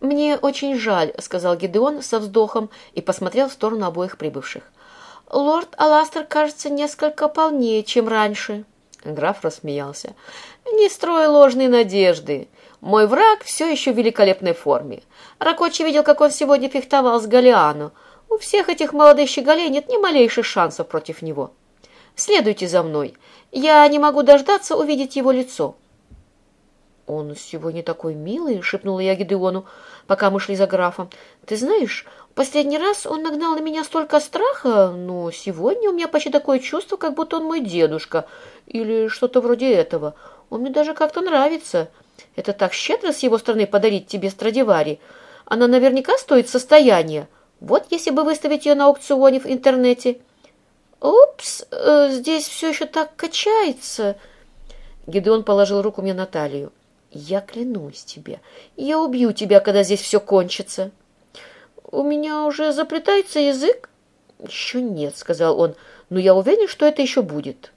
«Мне очень жаль», — сказал Гидеон со вздохом и посмотрел в сторону обоих прибывших. «Лорд Аластер кажется несколько полнее, чем раньше». Граф рассмеялся. «Не строй ложные надежды. Мой враг все еще в великолепной форме. Ракочи видел, как он сегодня фехтовал с Галиану. У всех этих молодых щеголей нет ни малейших шансов против него. Следуйте за мной. Я не могу дождаться увидеть его лицо». «Он сегодня такой милый», — шепнула я Гидеону, пока мы шли за графом. «Ты знаешь, последний раз он нагнал на меня столько страха, но сегодня у меня почти такое чувство, как будто он мой дедушка или что-то вроде этого. Он мне даже как-то нравится. Это так щедро с его стороны подарить тебе Страдивари. Она наверняка стоит состояния. Вот если бы выставить ее на аукционе в интернете». «Упс, э, здесь все еще так качается». Гидеон положил руку мне на талию. Я клянусь тебе, я убью тебя, когда здесь все кончится. У меня уже заплетается язык? Еще нет, сказал он, но я уверен, что это еще будет.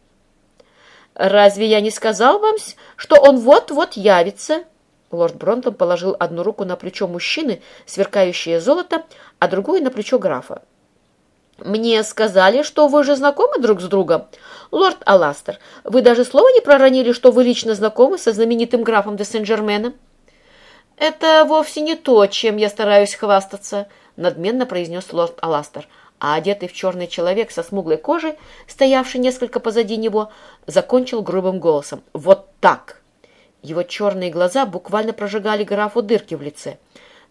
Разве я не сказал вам, что он вот-вот явится? Лорд Бронтон положил одну руку на плечо мужчины, сверкающее золото, а другую на плечо графа. «Мне сказали, что вы же знакомы друг с другом. Лорд Аластер, вы даже слова не проронили, что вы лично знакомы со знаменитым графом де Сен-Жерменом?» «Это вовсе не то, чем я стараюсь хвастаться», — надменно произнес лорд Аластер, а одетый в черный человек со смуглой кожей, стоявший несколько позади него, закончил грубым голосом. «Вот так!» Его черные глаза буквально прожигали графу дырки в лице —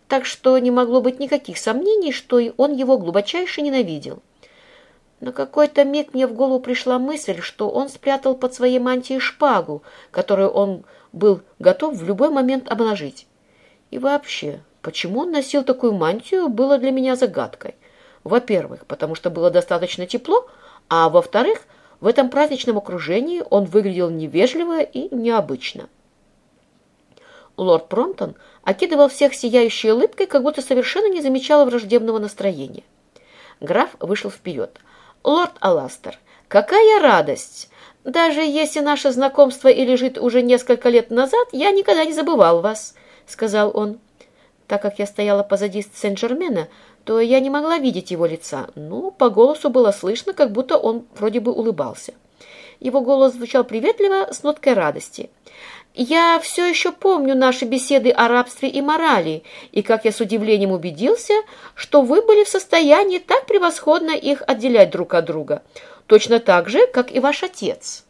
так что не могло быть никаких сомнений, что и он его глубочайше ненавидел. На какой-то миг мне в голову пришла мысль, что он спрятал под своей мантией шпагу, которую он был готов в любой момент обнажить. И вообще, почему он носил такую мантию, было для меня загадкой. Во-первых, потому что было достаточно тепло, а во-вторых, в этом праздничном окружении он выглядел невежливо и необычно. Лорд Промтон окидывал всех сияющей улыбкой, как будто совершенно не замечал враждебного настроения. Граф вышел вперед. «Лорд Аластер, какая радость! Даже если наше знакомство и лежит уже несколько лет назад, я никогда не забывал вас», — сказал он. Так как я стояла позади Сен-Жермена, то я не могла видеть его лица, но по голосу было слышно, как будто он вроде бы улыбался. Его голос звучал приветливо, с ноткой радости. Я все еще помню наши беседы о рабстве и морали, и как я с удивлением убедился, что вы были в состоянии так превосходно их отделять друг от друга, точно так же, как и ваш отец».